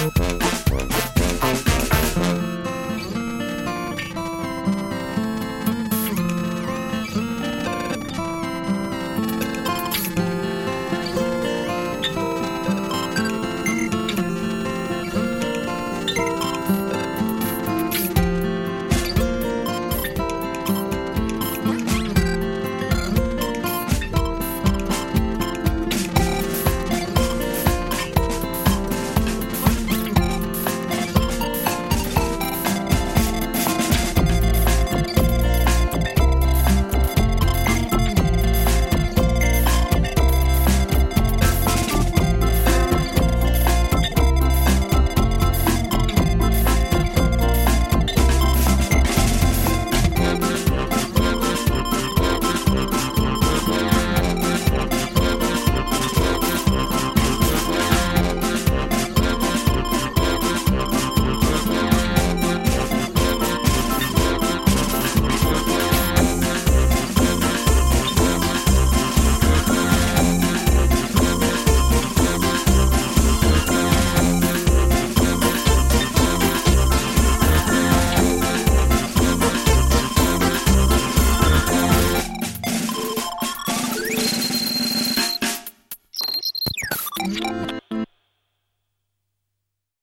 Oh, Bye.